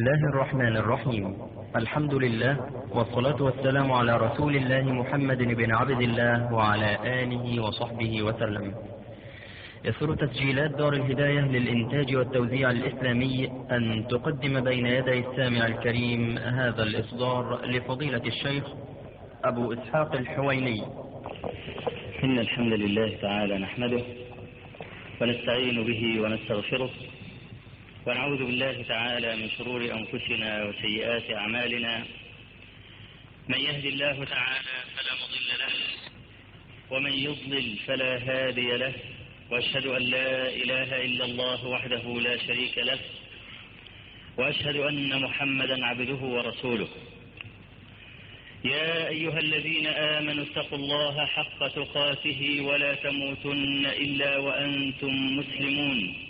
الله الرحمن الرحيم. الحمد لله والصلاة والسلام على رسول الله محمد بن عبد الله وعلى آله وصحبه وسلم. يسر تسجيلات دار الهداية للإنتاج والتوزيع الإسلامي أن تقدم بين يدي السامع الكريم هذا الإصدار لفضيلة الشيخ أبو إسحاق الحويني. إن الحمد لله تعالى نحمده ونستعين به ونستغفره ونعوذ بالله تعالى من شرور أنفسنا وسيئات أعمالنا. من يهد الله تعالى فلا مضل له ومن يضلل فلا هادي له. وأشهد أن لا إله إلا الله وحده لا شريك له وأشهد أن محمدا عبده ورسوله. يا أيها الذين آمنوا اتقوا الله حق تقاته ولا تموتن إلا وأنتم مسلمون.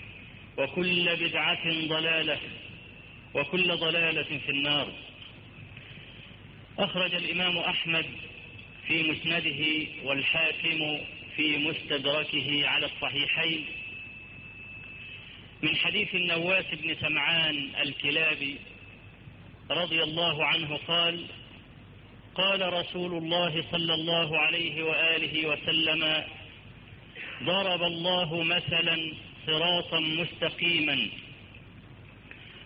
وكل بدعة ضلالة وكل ضلالة في النار. أخرج الإمام أحمد في مسنده والحاكم في مستدركه على الصحيحين من حديث النواس بن سمعان الكلابي رضي الله عنه قال قال رسول الله صلى الله عليه وآله وسلم ضرب الله مثلا صراطا مستقيما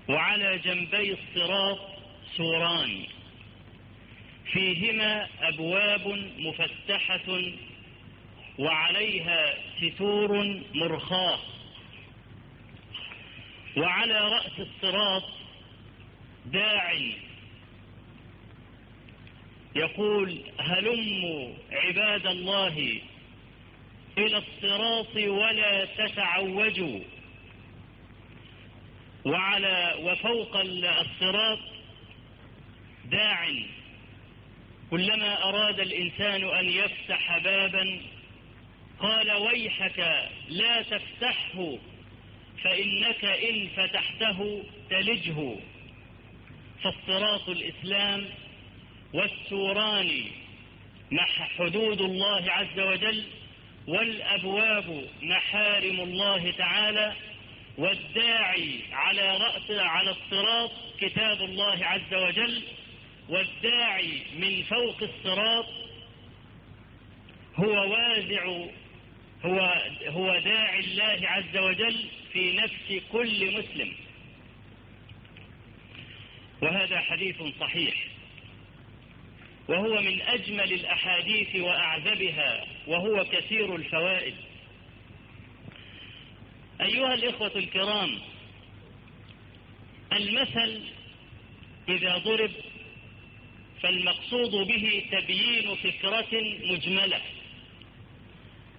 وعلى جنبي الصراط سوران. فيهما أبواب مفتحة وعليها ستور مرخاة. وعلى رأس الصراط داع. يقول هلموا عباد الله إلى الصراط ولا تتعوجوا. وعلى وفوق الصراط داع كلما أراد الإنسان أن يفتح بابا قال ويحك لا تفتحه فإنك إن فتحته تلجه. فالصراط الإسلام والسوران مع حدود الله عز وجل والأبواب محارم الله تعالى والداعي على رأس على الصراط كتاب الله عز وجل والداعي من فوق الصراط هو وازع هو هو داعي الله عز وجل في نفس كل مسلم. وهذا حديث صحيح. وهو من أجمل الأحاديث وأعذبها وهو كثير الفوائد. أيها الإخوة الكرام المثل إذا ضرب فالمقصود به تبيين فكرة مجملة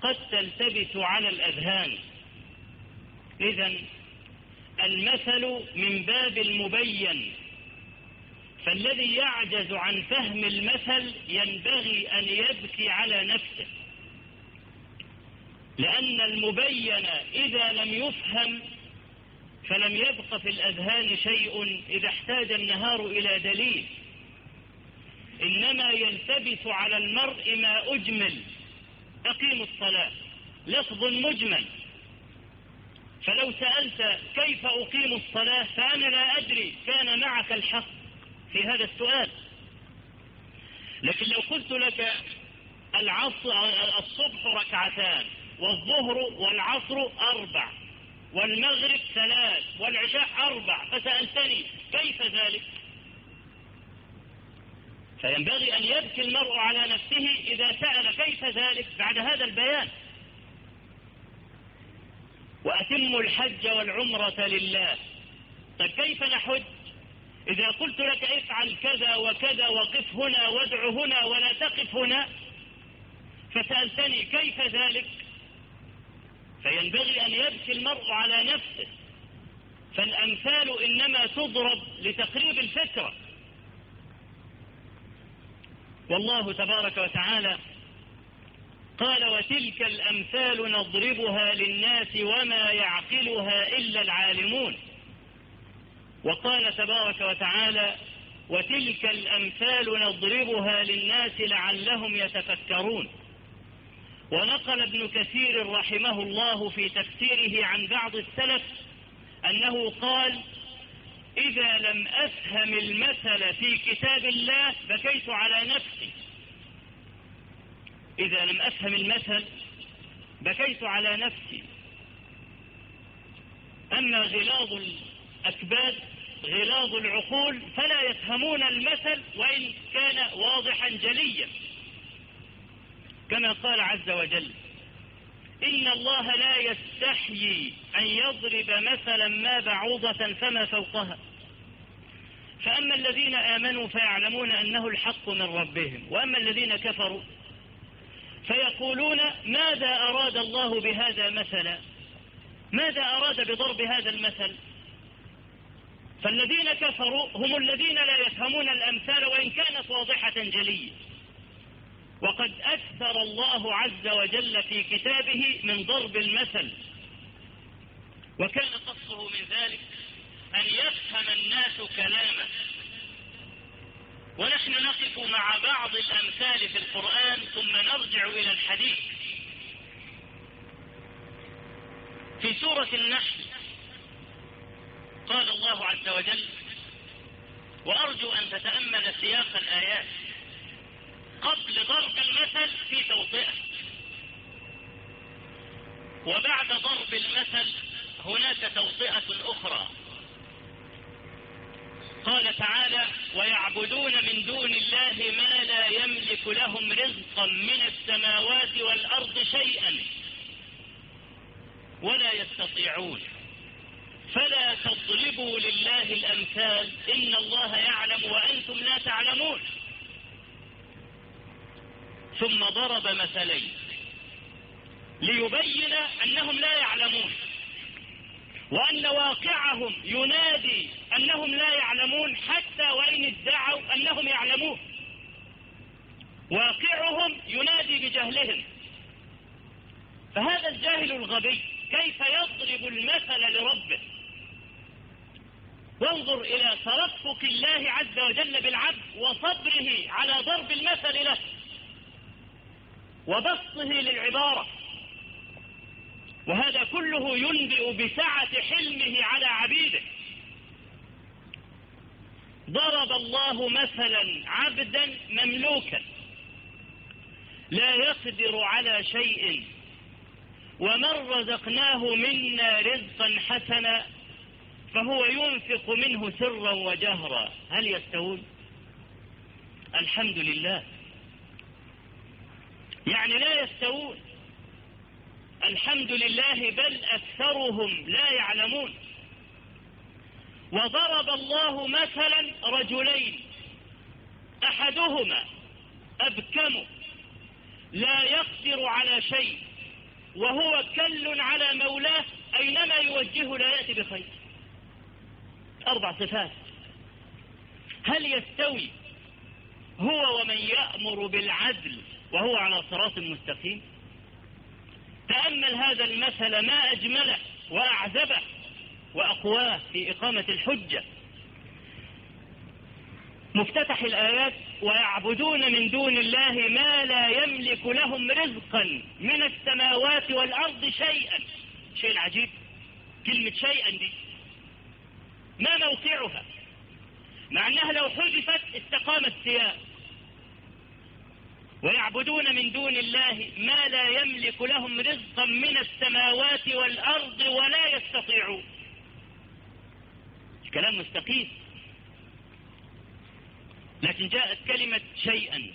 قد تلتبس على الأذهان. إذا المثل من باب المبين فالذي يعجز عن فهم المثل ينبغي أن يبكي على نفسه. لأن المبين إذا لم يفهم فلم يبق في الأذهان شيء إذا احتاج النهار إلى دليل. إنما يلتبس على المرء ما أجمل. أقيم الصلاة. لفظ مجمل. فلو سألت كيف أقيم الصلاة فأنا لا أدري كان معك الحق. في هذا السؤال. لكن لو قلت لك العصر الصبح ركعتان والظهر والعصر أربع والمغرب ثلاث والعشاء أربع فسألتني كيف ذلك؟ فينبغي أن يبكي المرء على نفسه إذا سأل كيف ذلك بعد هذا البيان. وأتم الحج والعمرة لله. طيب كيف نحج؟ إذا قلت لك افعل كذا وكذا وقف هنا وادع هنا ولا تقف هنا فسألتني كيف ذلك؟ فينبغي أن يبكي المرء على نفسه. فالأمثال إنما تضرب لتقريب الفكرة. والله تبارك وتعالى قال وتلك الأمثال نضربها للناس وما يعقلها إلا العالمون وقال تبارك وتعالى وتلك الأمثال نضربها للناس لعلهم يتفكرون ونقل ابن كثير رحمه الله في تفسيره عن بعض السلف أنه قال إذا لم أفهم المثل في كتاب الله بكيت على نفسي إذا لم أفهم المثل بكيت على نفسي. أما غلاظ الأكباد غلاظ العقول فلا يفهمون المثل وإن كان واضحا جليا. كما قال عز وجل إن الله لا يستحيي أن يضرب مثلا ما بعوضة فما فوقها. فأما الذين آمنوا فيعلمون أنه الحق من ربهم وأما الذين كفروا فيقولون ماذا أراد الله بهذا مثلا؟ ماذا أراد بضرب هذا المثل؟ فالذين كفروا هم الذين لا يفهمون الأمثال وإن كانت واضحة جلية. وقد أكثر الله عز وجل في كتابه من ضرب المثل. وكان قصده من ذلك أن يفهم الناس كلامه. ونحن نقف مع بعض الأمثال في القرآن ثم نرجع إلى الحديث. في سورة النحل قال الله عز وجل وأرجو أن تتأمل سياق الآيات قبل ضرب المثل في توطئة. وبعد ضرب المثل هناك توطئة أخرى. قال تعالى ويعبدون من دون الله ما لا يملك لهم رزقا من السماوات والأرض شيئا ولا يستطيعون. فلا تضربوا لله الأمثال. إن الله يعلم وأنتم لا تعلمون. ثم ضرب مثلين. ليبين أنهم لا يعلمون. وأن واقعهم ينادي أنهم لا يعلمون حتى وإن ادعوا أنهم يعلمون. واقعهم ينادي بجهلهم. فهذا الجاهل الغبي كيف يضرب المثل لربه؟ وانظر إلى ترفق الله عز وجل بالعبد وصبره على ضرب المثل له وبسطه للعبارة. وهذا كله ينبئ بسعة حلمه على عبيده. ضرب الله مثلا عبدا مملوكا لا يقدر على شيء ومن رزقناه منا رزقا حسنا فهو ينفق منه سرا وجهرا. هل يستوون؟ الحمد لله. يعني لا يستوون. الحمد لله بل أكثرهم لا يعلمون. وضرب الله مثلا رجلين. أحدهما أبكم لا يقدر على شيء وهو كل على مولاه أينما يوجهه لا يأتي بخير. أربع صفات. هل يستوي هو ومن يأمر بالعدل وهو على صراط مستقيم؟ تأمل هذا المثل ما أجمله وأعذبه وأقواه في إقامة الحجة. مفتتح الآيات ويعبدون من دون الله ما لا يملك لهم رزقا من السماوات والأرض شيئا. شيء عجيب. كلمة شيئا دي. ما موقعها؟ مع أنها لو حذفت استقام السياق. ويعبدون من دون الله ما لا يملك لهم رزقا من السماوات والأرض ولا يستطيعون. كلام مستقيم. لكن جاءت كلمة شيئا.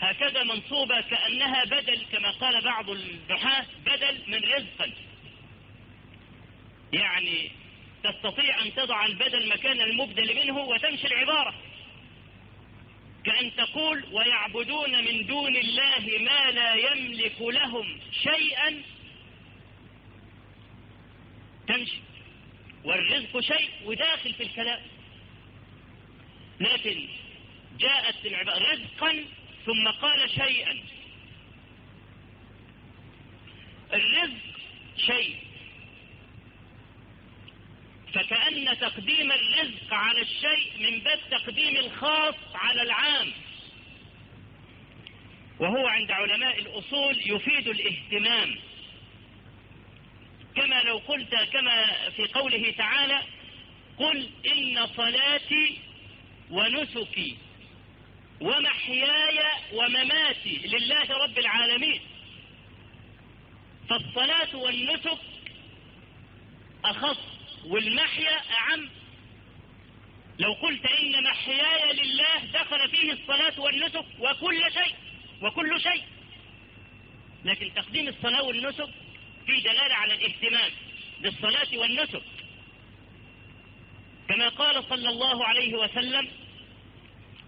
هكذا منصوبة كأنها بدل كما قال بعض النحاة بدل من رزقا. يعني تستطيع أن تضع البدل مكان المبدل منه وتمشي العبارة. كأن تقول ويعبدون من دون الله ما لا يملك لهم شيئا. تمشي. والرزق شيء وداخل في الكلام. لكن جاءت العبارة رزقا ثم قال شيئا. الرزق شيء. فكأن تقديم الرزق على الشيء من باب تقديم الخاص على العام. وهو عند علماء الأصول يفيد الاهتمام. كما لو قلت كما في قوله تعالى قل إن صلاتي ونسكي ومحياي ومماتي لله رب العالمين. فالصلاة والنسك أخص والمحيا أعم. لو قلت إن محياي لله دخل فيه الصلاة والنسك وكل شيء وكل شيء. لكن تقديم الصلاة والنسك في دلالة على الاهتمام بالصلاة والنسك. كما قال صلى الله عليه وسلم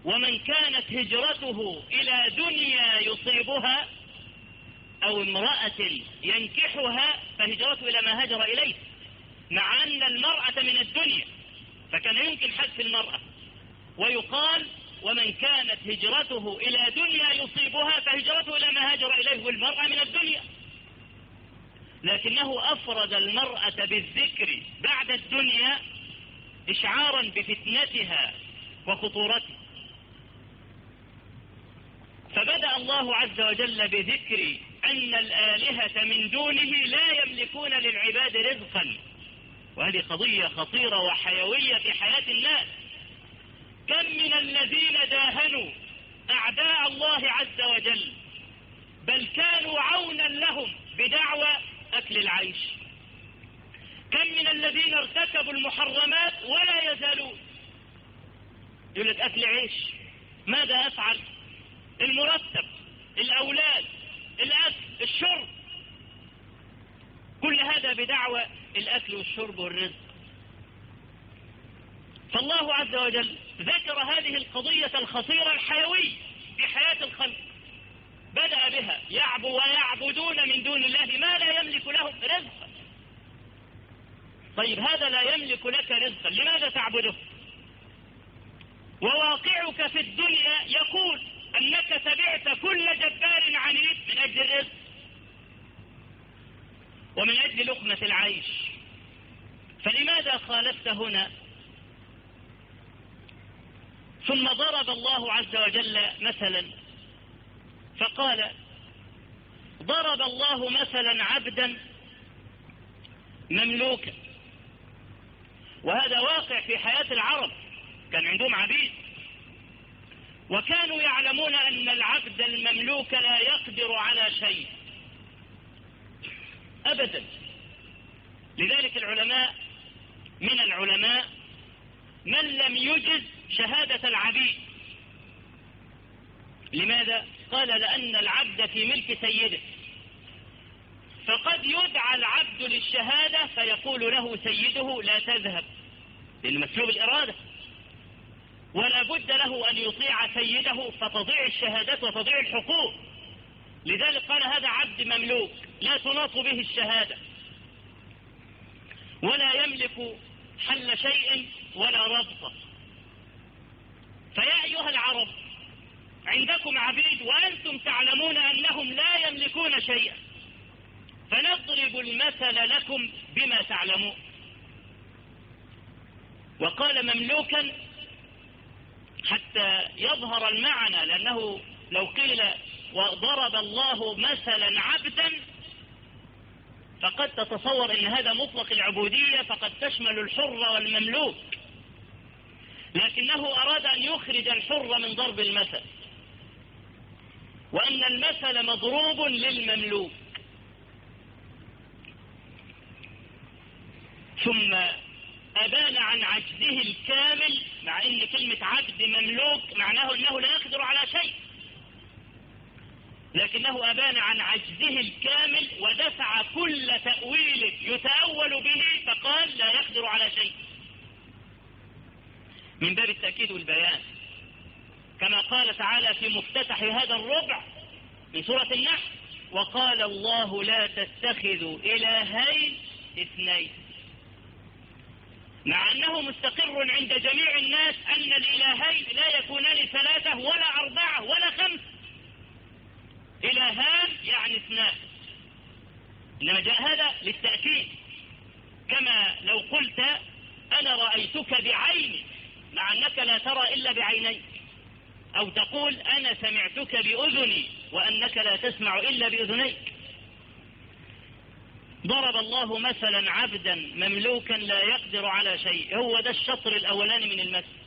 ومن كانت هجرته إلى دنيا يصيبها أو امرأة ينكحها فهجرته إلى ما هاجر إليه. مع أن المرأة من الدنيا. فكان يمكن حذف المرأة. ويقال ومن كانت هجرته إلى دنيا يصيبها فهجرته إلى ما هاجر إليه والمرأة من الدنيا. لكنه أفرد المرأة بالذكر بعد الدنيا إشعارا بفتنتها وخطورتها. فبدأ الله عز وجل بذكر أن الآلهة من دونه لا يملكون للعباد رزقا. وهذه قضية خطيرة وحيوية في حياة الناس. كم من الذين داهنوا أعداء الله عز وجل بل كانوا عونا لهم بدعوى أكل العيش. كم من الذين ارتكبوا المحرمات ولا يزالون. يقول لك أكل عيش ماذا أفعل؟ المرتب الأولاد الأكل الشرب. كل هذا بدعوى الأكل والشرب والرزق. فالله عز وجل ذكر هذه القضية الخطيرة الحيوية في حياة الخلق. بدأ بها. يعبو ويعبدون من دون الله ما لا يملك لهم رزقا. طيب هذا لا يملك لك رزقا. لماذا تعبده؟ وواقعك في الدنيا يقول أنك تبعت كل جبار عنيد من أجل الرزق ومن أجل لقمة العيش. فلماذا خالفت هنا؟ ثم ضرب الله عز وجل مثلا فقال ضرب الله مثلا عبدا مملوكا. وهذا واقع في حياة العرب كان عندهم عبيد. وكانوا يعلمون أن العبد المملوك لا يقدر على شيء. أبدا. لذلك العلماء من العلماء من لم يجز شهادة العبيد. لماذا؟ قال لأن العبد في ملك سيده. فقد يدعى العبد للشهادة فيقول له سيده لا تذهب. لأن مسلوب الإرادة. ولا بد له أن يطيع سيده فتضيع الشهادات وتضيع الحقوق. لذلك قال هذا عبد مملوك لا تناط به الشهادة ولا يملك حل شيء ولا ربطه فيا أيها العرب عندكم عبيد وأنتم تعلمون أنهم لا يملكون شيئا فنضرب المثل لكم بما تعلمون. وقال مملوكا حتى يظهر المعنى لأنه لو قيل وضرب الله مثلا عبدا فقد تتصور إن هذا مطلق العبودية فقد تشمل الحر والمملوك. لكنه أراد أن يخرج الحر من ضرب المثل. وأن المثل مضروب للمملوك. ثم أبان عن عجزه الكامل مع أن كلمة عبد مملوك معناه أنه لا يقدر على شيء. لكنه أبان عن عجزه الكامل ودفع كل تأويل يتأول به فقال لا يقدر على شيء. من باب التأكيد والبيان. كما قال تعالى في مفتتح هذا الربع من سورة النحل وقال الله لا تتخذوا إلهين اثنين. مع أنه مستقر عند جميع الناس أن الإلهين لا يكونان ثلاثة ولا أربعة ولا خمس إلهان يعني اثنان. إنما جاء هذا للتأكيد. كما لو قلت أنا رأيتك بعيني مع أنك لا ترى إلا بعينيك. أو تقول أنا سمعتك بأذني وأنك لا تسمع إلا بأذنيك. ضرب الله مثلا عبدا مملوكا لا يقدر على شيء هو ده الشطر الأولاني من المثل.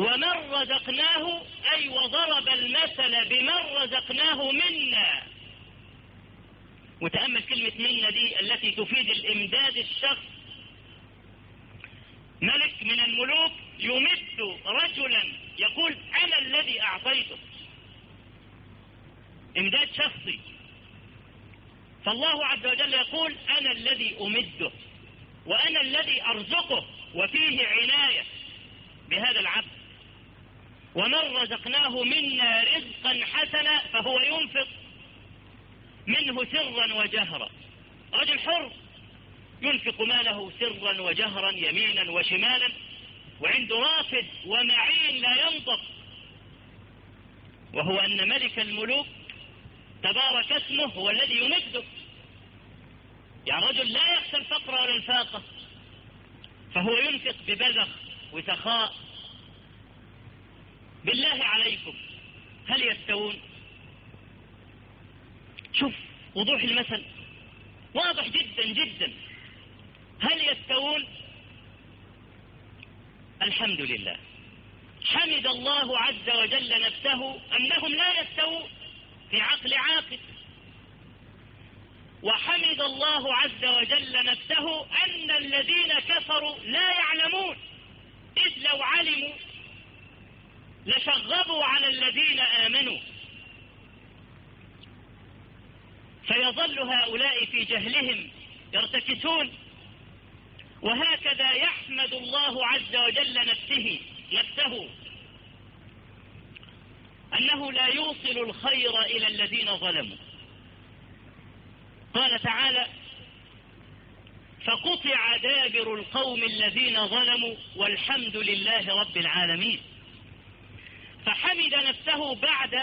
ومن رزقناه أي وضرب المثل بمن رزقناه منا. وتأمل كلمة منا دي التي تفيد الإمداد الشخص. ملك من الملوك يمد رجلا يقول أنا الذي أعطيته. إمداد شخصي. فالله عز وجل يقول أنا الذي أمده وأنا الذي أرزقه وفيه عناية بهذا العبد. ومن رزقناه منا رزقا حسنا فهو ينفق منه سرا وجهرا. رجل حر ينفق ماله سرا وجهرا يمينا وشمالا وعنده رافد ومعين لا ينطق. وهو أن ملك الملوك تبارك اسمه هو الذي يمده. يعني رجل لا يخشى الفقر ولا الفاقة. فهو ينفق ببذخ وسخاء بالله عليكم. هل يستوون؟ شوف وضوح المثل. واضح جدا جدا. هل يستوون؟ الحمد لله. حمد الله عز وجل نفسه أنهم لا يستوون؟ في عقل عاقل. وحمد الله عز وجل نفسه أن الذين كفروا لا يعلمون. إذ لو علموا لشغبوا على الذين آمنوا. فيظل هؤلاء في جهلهم يرتكسون. وهكذا يحمد الله عز وجل نفسه نفسه أنه لا يوصل الخير إلى الذين ظلموا. قال تعالى فقطع دابر القوم الذين ظلموا والحمد لله رب العالمين. فحمد نفسه بعد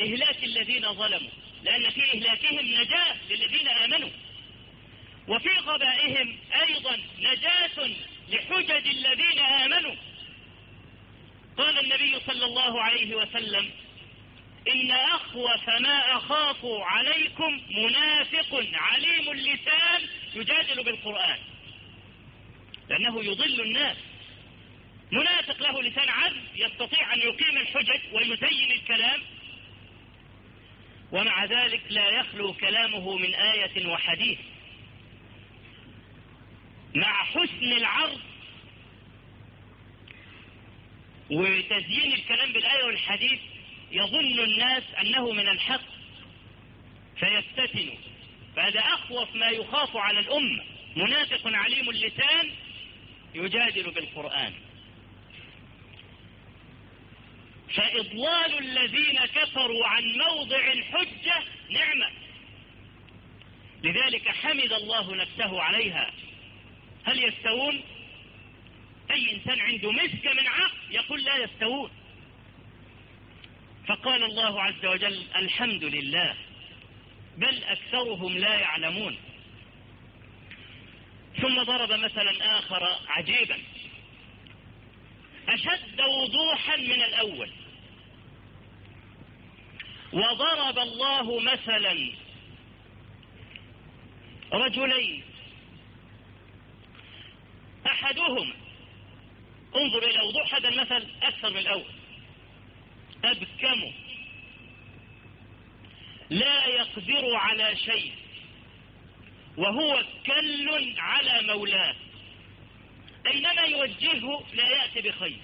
إهلاك الذين ظلموا لأن في إهلاكهم نجاة للذين آمنوا. وفي غبائهم أيضا نجاة لحجج الذين آمنوا. قال النبي صلى الله عليه وسلم إن أخوف ما أخاف عليكم منافق عليم اللسان يجادل بالقرآن لأنه يضل الناس. منافق له لسان عذب يستطيع أن يقيم الحجج ويزين الكلام ومع ذلك لا يخلو كلامه من آية وحديث. مع حسن العرض وتزيين الكلام بالآية والحديث يظن الناس أنه من الحق فيفتتنوا فهذا أخوف ما يخاف على الأمة. منافق عليم اللسان يجادل بالقرآن. فإضلال الذين كفروا عن موضع الحجة نعمة. لذلك حمد الله نفسه عليها. هل يستوون؟ أي إنسان عنده مسك من عقل يقول لا يستوون. فقال الله عز وجل الحمد لله بل أكثرهم لا يعلمون. ثم ضرب مثلا آخر عجيبا. أشد وضوحا من الأول. وضرب الله مثلا رجلين. أحدهما انظر إلى وضوح هذا المثل أكثر من الأول. أبكم. لا يقدر على شيء وهو كل على مولاه. أينما يوجهه لا يأتي بخير.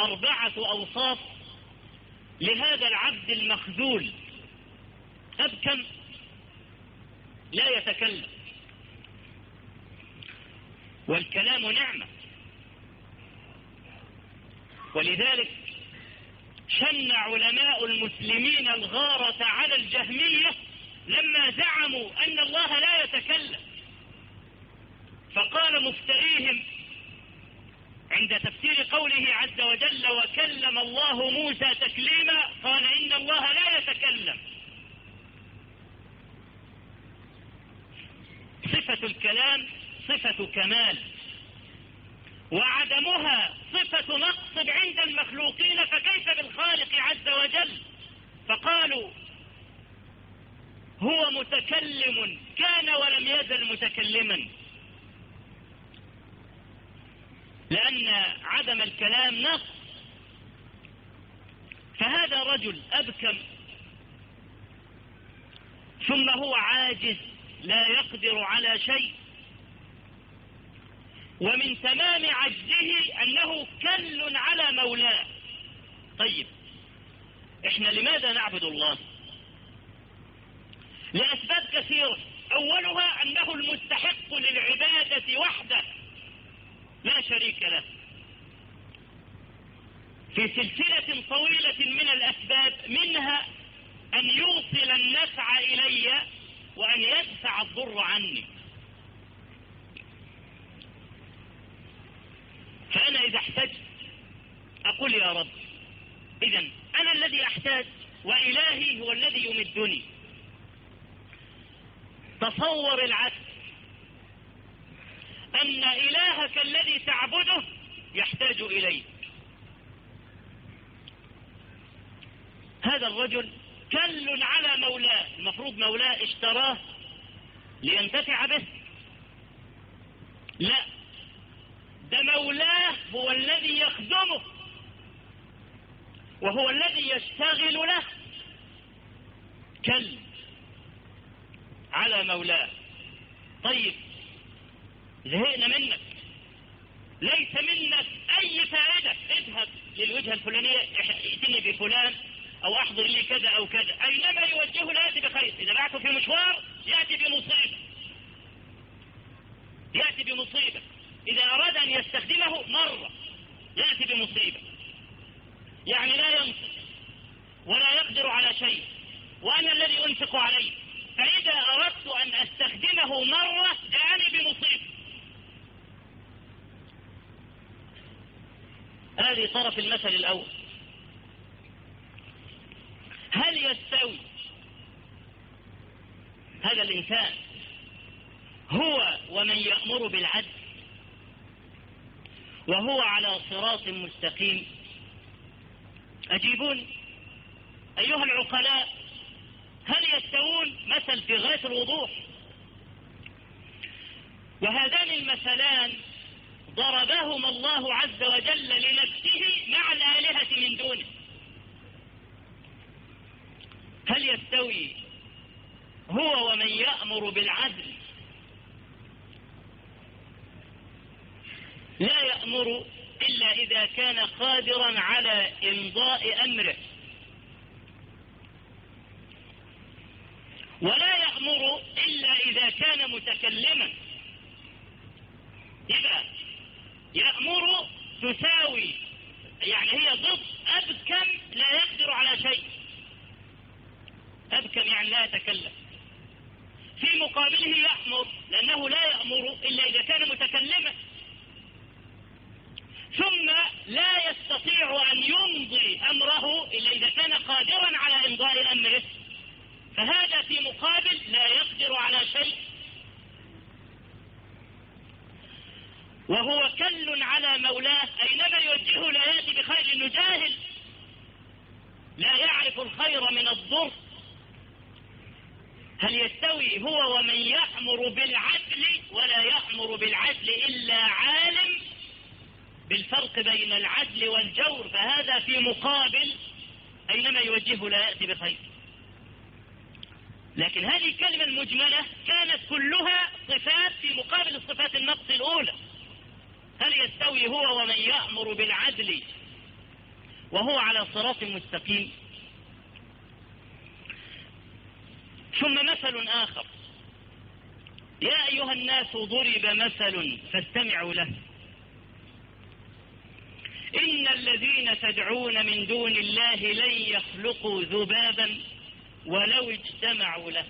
أربعة أوصاف لهذا العبد المخذول. أبكم لا يتكلم. والكلام نعمة. ولذلك شن علماء المسلمين الغارة على الجهمية لما زعموا أن الله لا يتكلم. فقال مفتريهم عند تفسير قوله عز وجل وكلم الله موسى تكليما قال إن الله لا يتكلم. صفة الكلام صفة كمال وعدمها صفة نقص عند المخلوقين فكيف بالخالق عز وجل؟ فقالوا هو متكلم كان ولم يزل متكلما. لأن عدم الكلام نقص فهذا رجل أبكم. ثم هو عاجز لا يقدر على شيء. ومن تمام عجزه أنه كل على مولاه. طيب إحنا لماذا نعبد الله؟ لأسباب كثيرة. أولها أنه المستحق للعبادة وحده. لا شريك له. في سلسلة طويلة من الأسباب منها أن يوصل النفع إلي وأن يدفع الضر عني. فأنا إذا احتجت أقول يا رب إذا أنا الذي أحتاج وإلهي هو الذي يمدني. تصور العكس. أن إلهك الذي تعبده يحتاج إليك هذا الرجل كل على مولاه المفروض مولاه اشتراه لينتفع به. لا ده مولاه هو الذي يخدمه وهو الذي يشتغل له. كل على مولاه. طيب زهقنا منك. ليس منك أي فائدة. اذهب للوجهة الفلانية ائتني بفلان أو أحضر لي كذا أو كذا. أينما يوجهه لا يأتي بخير. إذا بعته في مشوار يأتي بمصيبة. يأتي بمصيبة. إذا أراد أن يستخدمه مرة يأتي بمصيبة. يعني لا ينفق ولا يقدر على شيء. وأنا الذي انفق عليه. فإذا أردت أن أستخدمه مرة جاءني بمصيبة. هذه طرف المثل الأول. هل يستوي؟ هذا الإنسان هو ومن يأمر بالعدل وهو على صراط مستقيم. أجيبون؟ أيها العقلاء هل يستوون؟ مثل في غاية الوضوح. وهذان المثلان ضربهما الله عز وجل لنفسه مع الآلهة من دونه. هل يستوي هو ومن يأمر بالعدل؟ لا يأمر إلا إذا كان قادرا على إمضاء أمره. ولا يأمر إلا إذا كان متكلما. إذا يأمر تساوي. يعني هي ضد أبكم لا يقدر على شيء. أبكم يعني لا يتكلم. في مقابله يأمر لأنه لا يأمر إلا إذا كان متكلما. ثم لا يستطيع أن يمضي أمره إلا إذا كان قادرا على إمضاء أمره فهذا في مقابل لا يقدر على شيء. وهو كل على مولاه أينما يوجهه لا يأتي بخير. لأنه جاهل. لا يعرف الخير من الضر. هل يستوي هو ومن يأمر بالعدل ولا يأمر بالعدل إلا عالم؟ بالفرق بين العدل والجور فهذا في مقابل أينما يوجهه لا يأتي بخير. لكن هذه الكلمة المجملة كانت كلها صفات في مقابل الصفات النقص الأولى. هل يستوي هو ومن يأمر بالعدل وهو على صراط مستقيم؟ ثم مثل آخر. يا أيها الناس ضرب مثل فاستمعوا له. إن الذين تدعون من دون الله لن يخلقوا ذبابا ولو اجتمعوا له.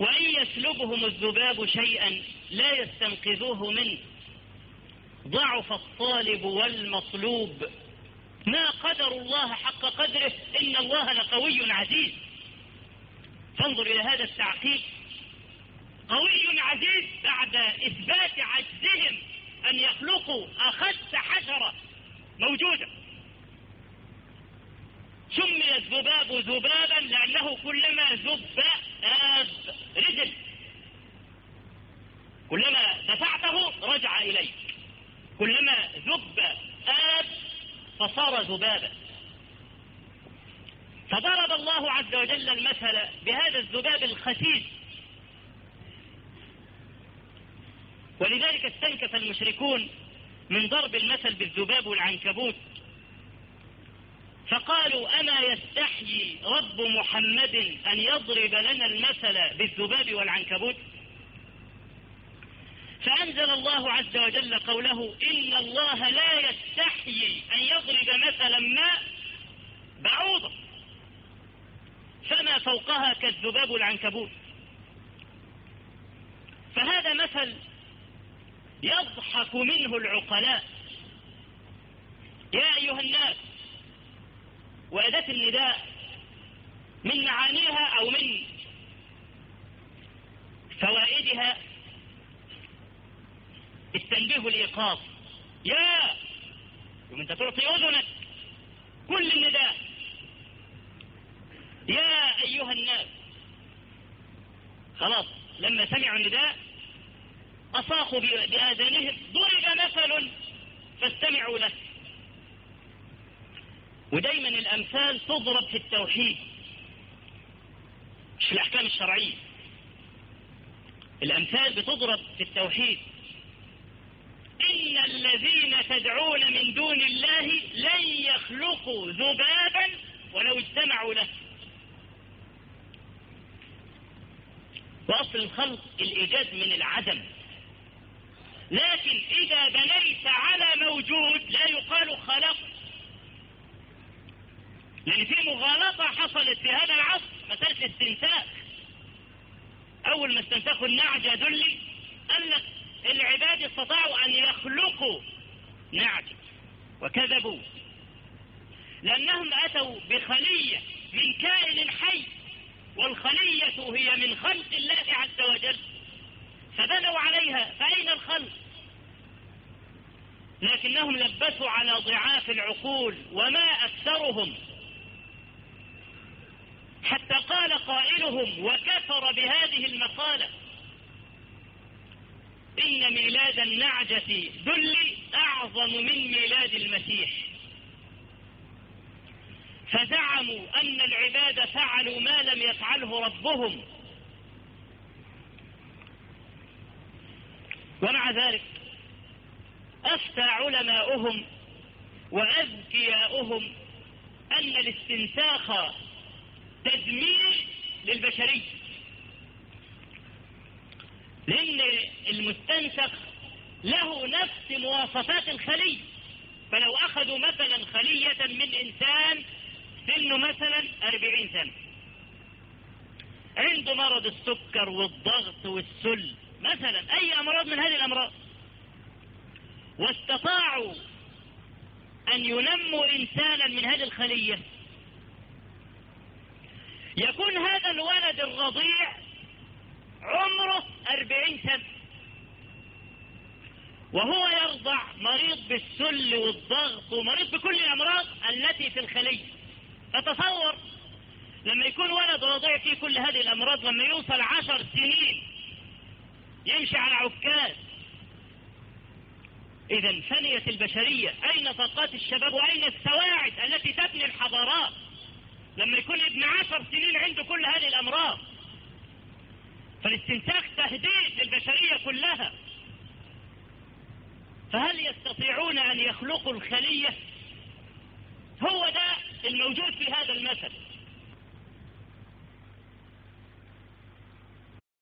وإن يسلبهم الذباب شيئا لا يستنقذوه منه. ضعف الطالب والمطلوب. ما قدر الله حق قدره إن الله لقوي عزيز. فانظر إلى هذا التعقيد. قوي عزيز بعد إثبات عجزهم أن يخلقوا أخس حشرة موجودة. سمي الذباب ذبابا لأنه كلما ذب آب رجل. كلما دفعته رجع إليك. كلما ذب آب فصار ذبابا. فضرب الله عز وجل المثل بهذا الذباب الخسيس. ولذلك استنكف المشركون من ضرب المثل بالذباب والعنكبوت. فقالوا أما يستحيي رب محمد أن يضرب لنا المثل بالذباب والعنكبوت؟ فأنزل الله عز وجل قوله إن الله لا يستحيي أن يضرب مثلا ما بعوضة فما فوقها كالذباب العنكبوت فهذا مثل يضحك منه العقلاء. يا أيها الناس وأداة النداء من معانيها أو من فوائدها التنبيه الإيقاظ. يا! يوم أنت تعطي أذنك كل النداء. يا أيها الناس. خلاص لما سمعوا النداء أصاخوا بآذانهم ضرب مثل فاستمعوا له. ودايما الأمثال تضرب في التوحيد. مش في الأحكام الشرعية. الأمثال بتضرب في التوحيد. إن الذين تدعون من دون الله لن يخلقوا ذبابا ولو اجتمعوا له. وأصل الخلق الإيجاد من العدم. لكن إذا بنيت على موجود لا يقال خلق لأن في مغالطة حصلت في هذا العصر مسألة الاستنساخ. أول ما استنسخوا النعجة دلي قال لك العباد استطاعوا أن يخلقوا نعجة وكذبوا. لأنهم أتوا بخلية من كائن حي والخلية هي من خلق الله عز وجل. فبنوا عليها فأين الخلق؟ لكنهم لبسوا على ضعاف العقول وما أكثرهم. حتى قال قائلهم وكفر بهذه المقالة. إن ميلاد النعجة ذل أعظم من ميلاد المسيح. فزعموا أن العباد فعلوا ما لم يفعله ربهم. ومع ذلك أفتى علماؤهم وأذكياؤهم أن الاستنساخ تدمير للبشرية. لأن المستنسخ له نفس مواصفات الخلية. فلو أخذوا مثلا خلية من إنسان سنه مثلا أربعين سنة. عنده مرض السكر والضغط والسل مثلا أي أمراض من هذه الأمراض. واستطاعوا أن ينموا إنسانا من هذه الخلية يكون هذا الولد الرضيع عمره أربعين سنة. وهو يرضع مريض بالسل والضغط ومريض بكل الأمراض التي في الخلية فتصور لما يكون ولد رضيع فيه كل هذه الأمراض لما يوصل عشر سنين يمشي على عكاز. إذا فنيت البشرية أين طاقات الشباب وأين السواعد التي تبني الحضارات؟ لما يكون ابن عشر سنين عنده كل هذه الأمراض. فالاستنساخ تهديد للبشرية كلها. فهل يستطيعون أن يخلقوا الخلية؟ هو ده الموجود في هذا المثل.